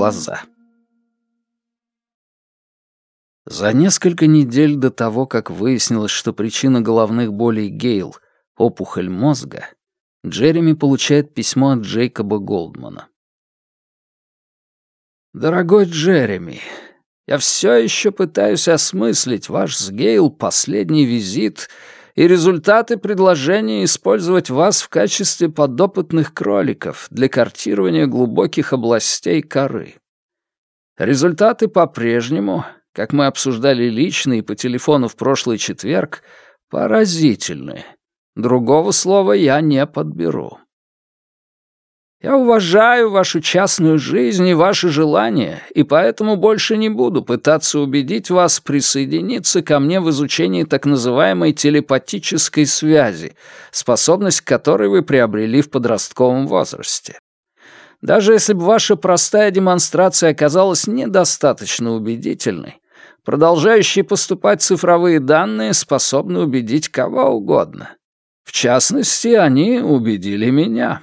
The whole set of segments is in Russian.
глаза. За несколько недель до того, как выяснилось, что причина головных болей Гейл — опухоль мозга, Джереми получает письмо от Джейкоба Голдмана. «Дорогой Джереми, я все еще пытаюсь осмыслить ваш с Гейл последний визит и результаты предложения использовать вас в качестве подопытных кроликов для картирования глубоких областей коры. Результаты по-прежнему, как мы обсуждали лично и по телефону в прошлый четверг, поразительны. Другого слова я не подберу. Я уважаю вашу частную жизнь и ваши желания, и поэтому больше не буду пытаться убедить вас присоединиться ко мне в изучении так называемой телепатической связи, способность которой вы приобрели в подростковом возрасте. Даже если бы ваша простая демонстрация оказалась недостаточно убедительной, продолжающие поступать цифровые данные способны убедить кого угодно. В частности, они убедили меня.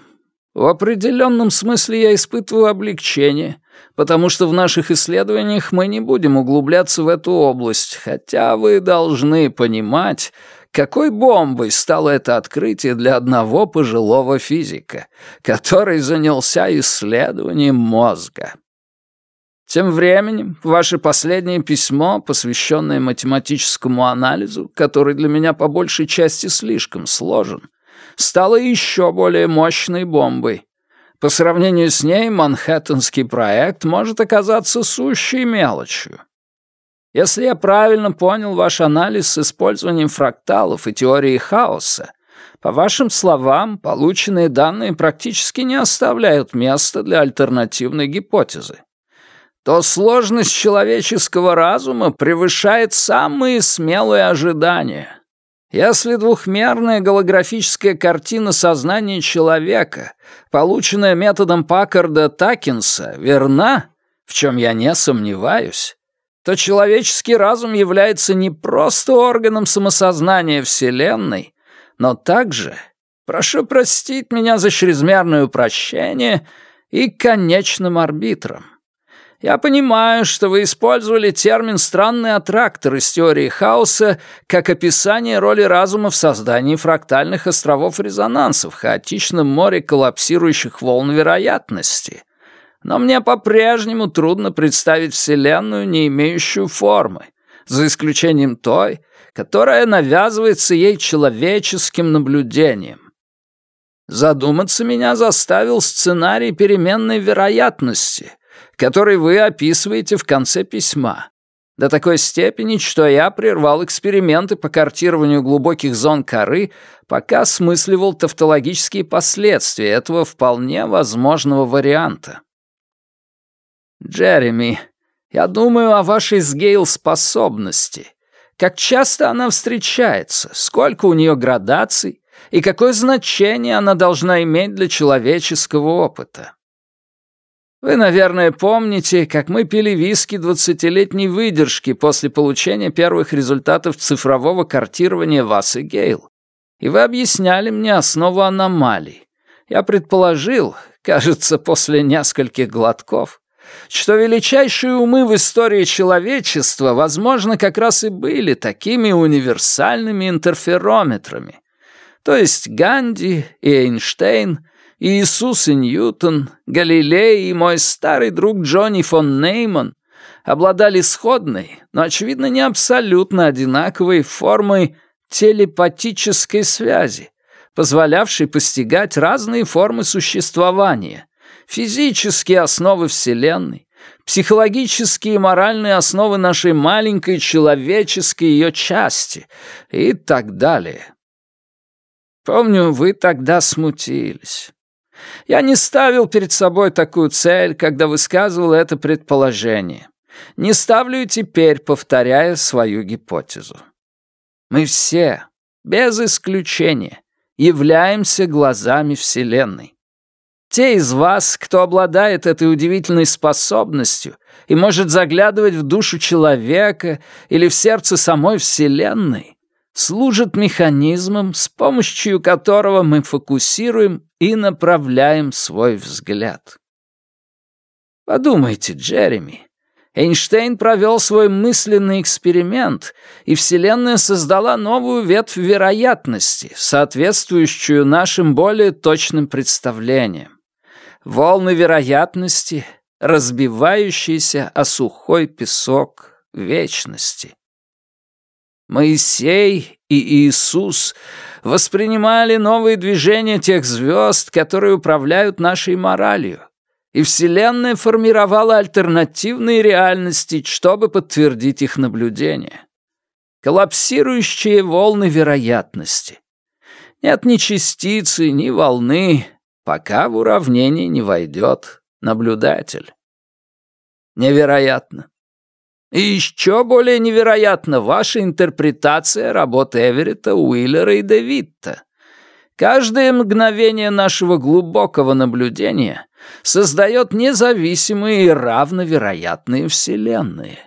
В определенном смысле я испытываю облегчение, потому что в наших исследованиях мы не будем углубляться в эту область, хотя вы должны понимать, какой бомбой стало это открытие для одного пожилого физика, который занялся исследованием мозга. Тем временем, ваше последнее письмо, посвященное математическому анализу, который для меня по большей части слишком сложен, стала еще более мощной бомбой. По сравнению с ней Манхэттенский проект может оказаться сущей мелочью. Если я правильно понял ваш анализ с использованием фракталов и теории хаоса, по вашим словам, полученные данные практически не оставляют места для альтернативной гипотезы то сложность человеческого разума превышает самые смелые ожидания. Если двухмерная голографическая картина сознания человека, полученная методом Паккарда-Такинса, верна, в чем я не сомневаюсь, то человеческий разум является не просто органом самосознания Вселенной, но также, прошу простить меня за чрезмерное упрощение, и конечным арбитром. Я понимаю, что вы использовали термин «странный аттрактор» из теории хаоса как описание роли разума в создании фрактальных островов резонанса в хаотичном море коллапсирующих волн вероятности. Но мне по-прежнему трудно представить Вселенную, не имеющую формы, за исключением той, которая навязывается ей человеческим наблюдением. Задуматься меня заставил сценарий переменной вероятности — который вы описываете в конце письма. До такой степени, что я прервал эксперименты по картированию глубоких зон коры, пока осмысливал тавтологические последствия этого вполне возможного варианта. Джереми, я думаю о вашей с Гейл способности. Как часто она встречается, сколько у нее градаций и какое значение она должна иметь для человеческого опыта. Вы, наверное, помните, как мы пили виски двадцатилетней выдержки после получения первых результатов цифрового картирования вас и Гейл. И вы объясняли мне основу аномалий. Я предположил, кажется, после нескольких глотков, что величайшие умы в истории человечества, возможно, как раз и были такими универсальными интерферометрами. То есть Ганди и Эйнштейн — Иисус и Ньютон, Галилей и мой старый друг Джонни фон Нейман обладали сходной, но, очевидно, не абсолютно одинаковой формой телепатической связи, позволявшей постигать разные формы существования, физические основы Вселенной, психологические и моральные основы нашей маленькой человеческой ее части и так далее. Помню, вы тогда смутились. Я не ставил перед собой такую цель, когда высказывал это предположение. Не ставлю и теперь, повторяя свою гипотезу. Мы все, без исключения, являемся глазами Вселенной. Те из вас, кто обладает этой удивительной способностью и может заглядывать в душу человека или в сердце самой Вселенной, служит механизмом, с помощью которого мы фокусируем и направляем свой взгляд. Подумайте, Джереми. Эйнштейн провел свой мысленный эксперимент, и Вселенная создала новую ветвь вероятности, соответствующую нашим более точным представлениям. Волны вероятности, разбивающиеся о сухой песок вечности. Моисей и Иисус воспринимали новые движения тех звезд, которые управляют нашей моралью и Вселенная формировала альтернативные реальности, чтобы подтвердить их наблюдения. Коллапсирующие волны вероятности. Нет ни частицы, ни волны, пока в уравнение не войдет наблюдатель. Невероятно. И еще более невероятна ваша интерпретация работы Эверетта, Уиллера и Девитта. Каждое мгновение нашего глубокого наблюдения создает независимые и равновероятные вселенные,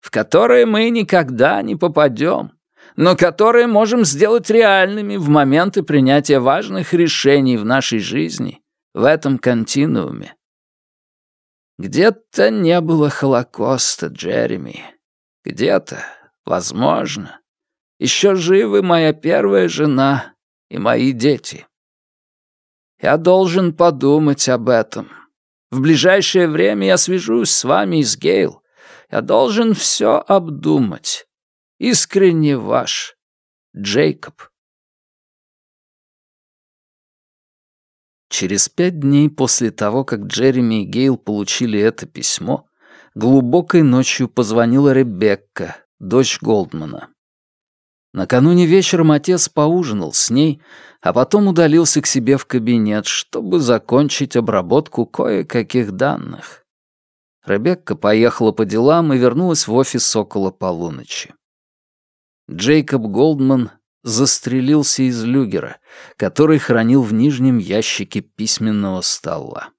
в которые мы никогда не попадем, но которые можем сделать реальными в моменты принятия важных решений в нашей жизни в этом континууме. Где-то не было Холокоста, Джереми. Где-то, возможно, еще живы моя первая жена и мои дети. Я должен подумать об этом. В ближайшее время я свяжусь с вами из Гейл. Я должен все обдумать. Искренне ваш, Джейкоб. Через пять дней после того, как Джереми и Гейл получили это письмо, глубокой ночью позвонила Ребекка, дочь Голдмана. Накануне вечером отец поужинал с ней, а потом удалился к себе в кабинет, чтобы закончить обработку кое-каких данных. Ребекка поехала по делам и вернулась в офис около полуночи. Джейкоб Голдман застрелился из люгера, который хранил в нижнем ящике письменного стола.